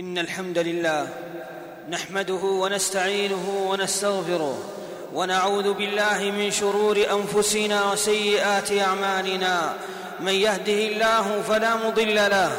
إن الحمد لله نحمده ونستعينه ونستغفره ونعوذ بالله من شرور أنفسنا وسيئات أعمالنا. من يهده الله فلا مضل له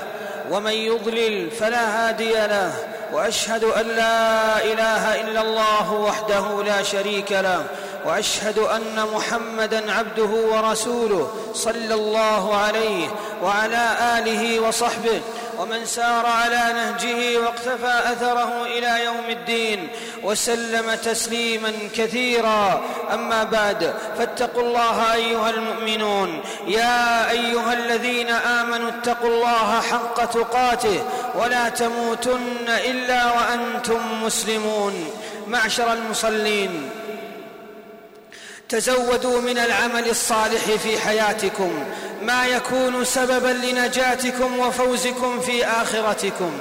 ومن يضلل فلا هادي له وأشهد أن لا إله إلا الله وحده لا شريك له وأشهد أن محمدا عبده ورسوله صلى الله عليه وعلى آله وصحبه ومن سار على نهجه واقتفى أثره إلى يوم الدين وسلم تسليما كثيرا. أما بعد فاتقوا الله أيها المؤمنون. يا أيها الذين آمنوا اتقوا الله حق تقاته ولا تموتن إلا وأنتم مسلمون. معشر المصلين تزودوا من العمل الصالح في حياتكم ما يكون سببا لنجاتكم وفوزكم في آخرتكم.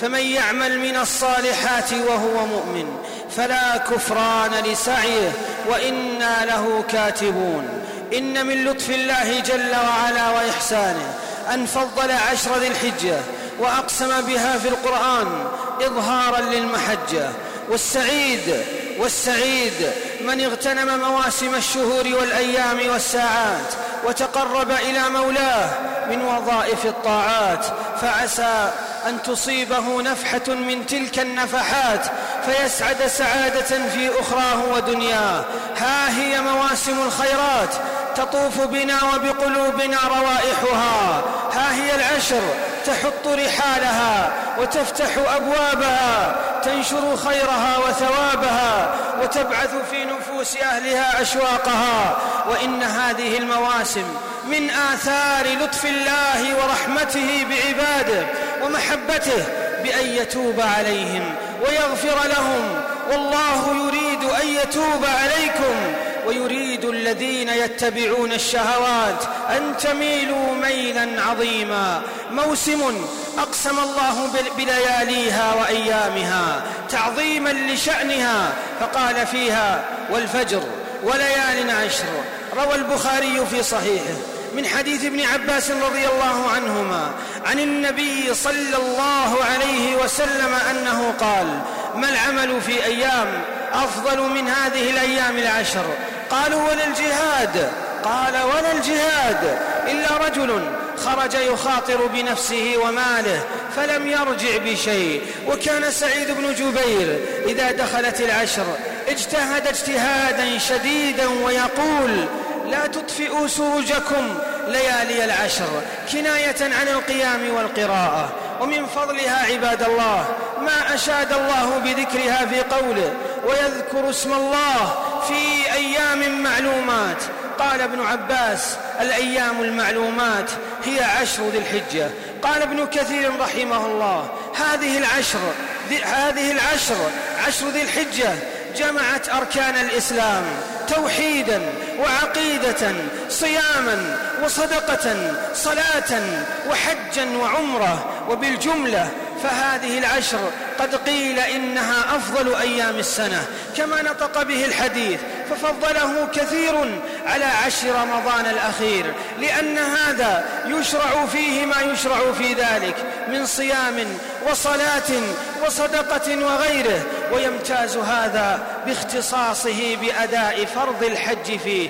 فمن يعمل من الصالحات وهو مؤمن فلا كفران لسعيه وإنا له كاتبون. إن من لطف الله جل وعلا وإحسانه أن فضل عشر ذي الحجة وأقسم بها في القرآن اظهارا للمحجة. والسعيد والسعيد من اغتنم مواسم الشهور والأيام والساعات وتقرب إلى مولاه من وظائف الطاعات فعسى أن تصيبه نفحة من تلك النفحات فيسعد سعادة في أخراه ودنياه. ها هي مواسم الخيرات تطوف بنا وبقلوبنا روائحها. ها هي العشر تحط رحالها وتفتح أبوابها تنشر خيرها وثوابها وتبعث في نفوس أهلها أشواقها. وإن هذه المواسم من آثار لطف الله ورحمته بعباده ومحبته بأن يتوب عليهم ويغفر لهم. والله يريد أن يتوب عليكم. ويريد الذين يتبعون الشهوات أن تميلوا ميلا عظيما. موسم أقسم الله بلياليها وأيامها تعظيما لشأنها. فقال فيها والفجر وليال عشر. روى البخاري في صحيحه من حديث ابن عباس رضي الله عنهما عن النبي صلى الله عليه وسلم أنه قال ما العمل في أيام أفضل من هذه الأيام العشر؟ قالوا ولا الجهاد؟ قال ولا الجهاد إلا رجل خرج يخاطر بنفسه وماله فلم يرجع بشيء وكان سعيد بن جبير إذا دخلت العشر اجتهد اجتهادا شديدا ويقول لا تطفئوا سروجكم ليالي العشر كناية عن القيام والقراءة ومن فضلها عباد الله ما أشاد الله بذكرها في قوله ويذكر اسم الله في أيام معلومات. قال ابن عباس الأيام المعلومات هي عشر ذي الحجة. قال ابن كثير رحمه الله هذه العشر هذه العشر عشر ذي الحجة جمعت أركان الإسلام توحيدا وعقيدة صياما وصدقة صلاة وحجا وعمرة. وبالجملة فهذه العشر قد قيل إنها أفضل أيام السنة كما نطق به الحديث ففضله كثير على عشر رمضان الأخير لأن هذا يشرع فيه ما يشرع في ذلك من صيام وصلاة وصدقة وغيره. ويمتاز هذا باختصاصه بأداء فرض الحج فيه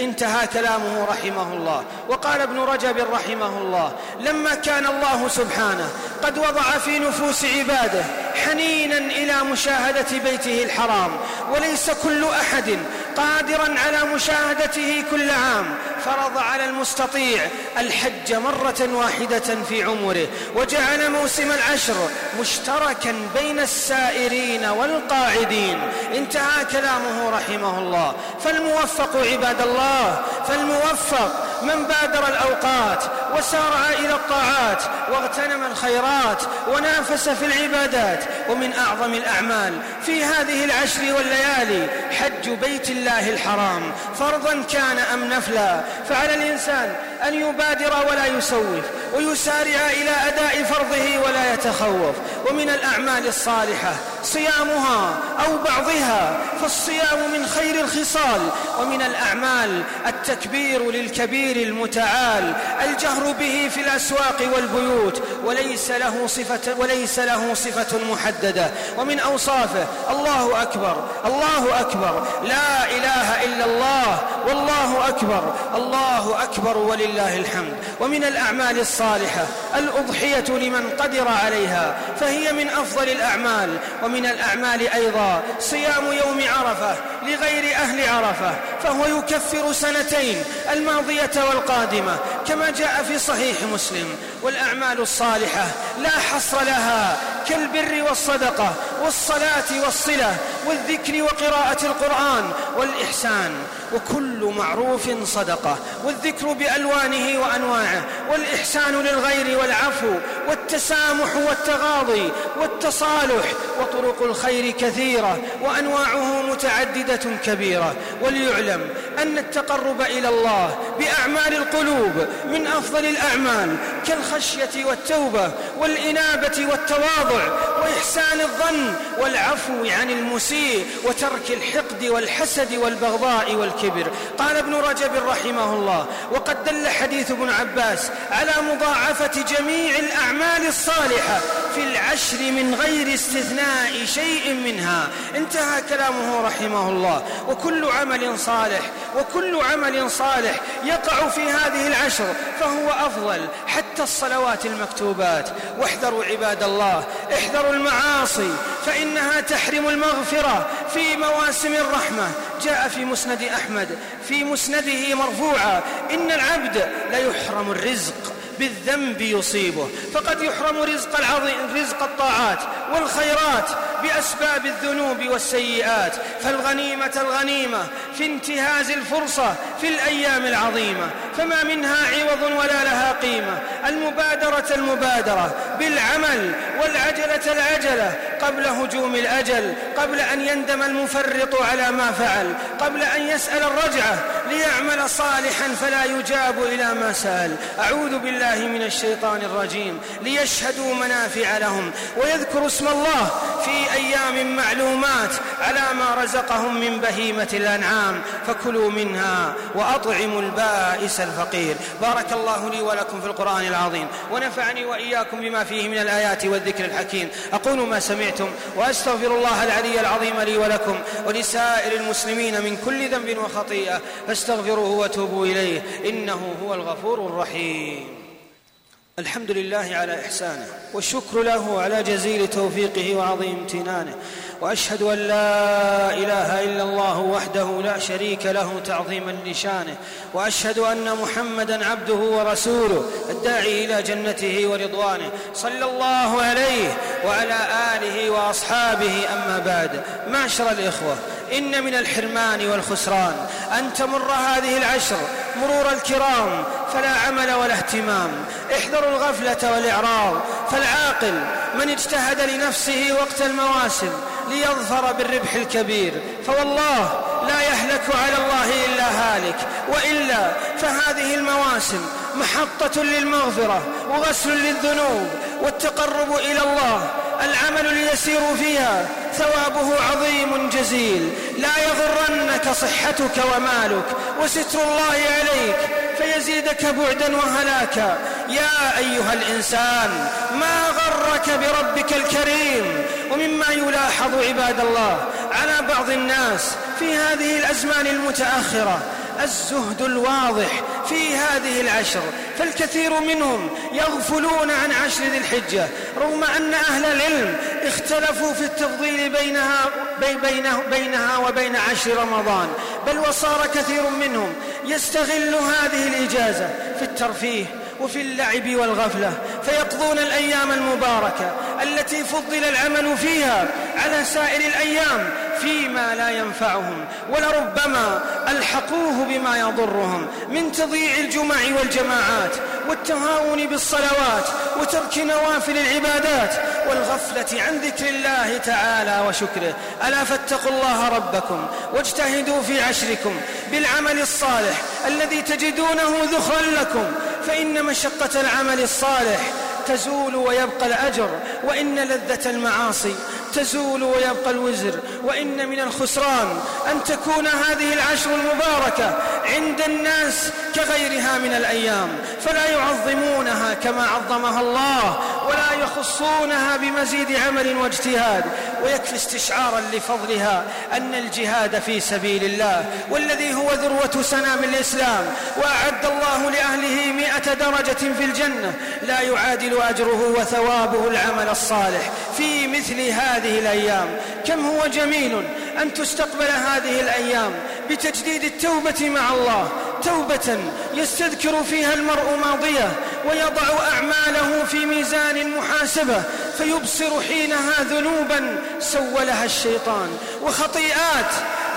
انتهى كلامه رحمه الله. وقال ابن رجب رحمه الله لما كان الله سبحانه قد وضع في نفوس عباده حنينا إلى مشاهدة بيته الحرام وليس كل أحد قادرا على مشاهدته كل عام فرض على المستطيع الحج مرة واحدة في عمره وجعل موسم العشر مشتركا بين السائرين والقاعدين. انتهى كلامه رحمه الله. فالموفق عباد الله فالموفق من بادر الأوقات وسارع إلى الطاعات واغتنم الخيرات ونافس في العبادات ومن أعظم الأعمال في هذه العشر والليالي حج بيت الله الحرام. فرضا كان أم نفلا فعلى الإنسان أن يبادر ولا يسوف ويسارع إلى أداء فرضه ولا يتخوف. ومن الأعمال الصالحة صيامها أو بعضها فالصيام من خير الخصال ومن الأعمال. التكبير للكبير المتعال الجهر به في الأسواق والبيوت وليس له صفة, وليس له صفة محددة. ومن أوصافه الله أكبر الله أكبر. لا إله إلا الله والله أكبر الله أكبر ولله الحمد. ومن الأعمال الصالحة الأضحية لمن قدر عليها فهي من أفضل الأعمال. ومن الأعمال أيضا صيام يوم عرفة لغير أهل عرفة فهو يكفر سنتين الماضية والقادمة كما جاء في صحيح مسلم. والأعمال الصالحة لا حصر لها كالبر والصدقة والصلاة والصلة والذكر وقراءة القرآن والإحسان. وكل معروف صدقة والذكر بألوانه وأنواعه والإحسان للغير والعفو والتسامح والتغاضي والتصالح وطرق الخير كثيرة وأنواعه متعددة كبيرة. وليعلم أن التقرب إلى الله بأعمال القلوب من أفضل الأعمال كالخشية والتوبة والإنابة والتواضع وإحسان الظن والعفو عن المسيء وترك الحقد والحسد والبغضاء والكبر قال ابن رجب رحمه الله وقد دل حديث ابن عباس على مضاعفة جميع الأعمال الصالحة في العشر من غير استثناء شيء منها. انتهى كلامه رحمه الله. وكل عمل صالح وكل عمل صالح يقع في هذه العشر فهو أفضل حتى الصلوات المكتوبات. واحذروا عباد الله احذروا المعاصي فإنها تحرم المغفرة في مواسم الرحمة. جاء في مسند أحمد في مسنده مرفوعا إن العبد ليحرم الرزق بالذنب يصيبه فقد يحرم رزق العظيم رزق الطاعات والخيرات بأسباب الذنوب والسيئات. فالغنيمة الغنيمة في انتهاز الفرصة في الأيام العظيمة فما منها عوض ولا لها قيمة. المبادرة المبادرة بالعمل والعجلة العجلة قبل هجوم الأجل قبل أن يندم المفرط على ما فعل قبل أن يسأل الرجعة ليعمل صالحا فلا يجاب إلى ما سأل. أعوذ بالله من الشيطان الرجيم ليشهدوا منافع لهم ويذكروا اسم الله في أيام معلومات على ما رزقهم من بهيمة الأنعام فكلوا منها وأطعموا البائس الفقير. بارك الله لي ولكم في القرآن العظيم ونفعني وإياكم بما فيه من الآيات والذكر الحكيم. أقول ما سمعتم وأستغفر الله العلي العظيم لي ولكم ولسائر المسلمين من كل ذنب وخطيئة فاستغفروه وتوبوا إليه إنه هو الغفور الرحيم. الحمد لله على إحسانه والشكر له على جزيل توفيقه وعظيم امتنانه وأشهد أن لا إله إلا الله وحده لا شريك له تعظيما لشانه وأشهد أن محمدا عبده ورسوله الداعي إلى جنته ورضوانه صلى الله عليه وعلى آله وأصحابه أما بعد. معشر الإخوة إن من الحرمان والخسران أن تمر هذه العشر مرور الكرام فلا عمل ولا اهتمام. احذروا الغفلة والإعراض فالعاقل من اجتهد لنفسه وقت المواسم ليظفر بالربح الكبير. فوالله لا يهلك على الله إلا هالك. وإلا فهذه المواسم محطة للمغفرة وغسل للذنوب والتقرب إلى الله. العمل اليسير فيها ثوابه عظيم جزيل. لا يغرنك صحتك ومالك وستر الله عليك فيزيدك بعدا وهلاكا. يا أيها الإنسان ما غرك بربك الكريم؟ ومما يلاحظ عباد الله على بعض الناس في هذه الأزمان المتأخرة الزهد الواضح في هذه العشر. فالكثير منهم يغفلون عن عشر ذي الحجة رغم أن أهل العلم اختلفوا في التفضيل بينها, بينه بينها وبين عشر رمضان. بل وصار كثير منهم يستغل هذه الإجازة في الترفيه وفي اللعب والغفلة فيقضون الأيام المباركة التي فضل العمل فيها على سائر الأيام فيما لا ينفعهم ولربما ألحقوه بما يضرهم من تضييع الجمع والجماعات والتهاون بالصلوات وترك نوافل العبادات والغفلة عن ذكر الله تعالى وشكره. ألا فاتقوا الله ربكم واجتهدوا في عشركم بالعمل الصالح الذي تجدونه ذخرا لكم. فإن مشقة العمل الصالح تزول ويبقى الأجر وإن لذة المعاصي تزول ويبقى الوزر. وإن من الخسران أن تكون هذه العشر المباركة عند الناس كغيرها من الأيام. فلا يعظمونها كما عظمها الله ولا يخصونها بمزيد عمل واجتهاد. ويكفي استشعارا لفضلها أن الجهاد في سبيل الله والذي هو ذروة سنام الإسلام وأعد الله لأهله مئة درجة في الجنة. لا يعادل أجره وثوابه العمل الصالح. في مثل هذه الأيام؟ كم هو جميل أن تستقبل هذه الأيام بتجديد التوبة مع الله. توبة يستذكر فيها المرء ماضيه ويضع أعماله في ميزان المحاسبة فيبصر حينها ذنوبا سولها الشيطان. وخطيئات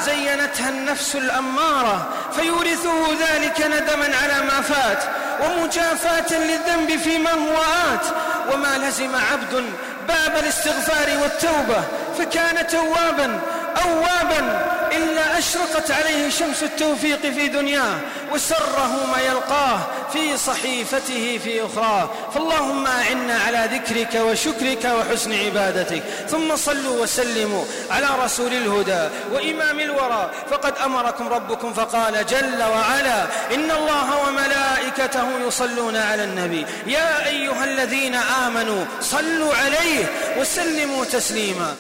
زينتها النفس الأمارة فيورثه ذلك ندما على ما فات. ومجافاة للذنب فيما هو آت. وما لزم عبد باب الاستغفار والتوبة فكان توابا أوابا. إلا أشرقت عليه شمس التوفيق في دنياه وسره ما يلقاه في صحيفته في أخراه. فاللهم أعنا على ذكرك وشكرك وحسن عبادتك. ثم صلوا وسلموا على رسول الهدى وإمام الورى. فقد أمركم ربكم فقال جل وعلا إن الله وملائكته يصلون على النبي. يا أيها الذين آمنوا صلوا عليه وسلموا تسليما.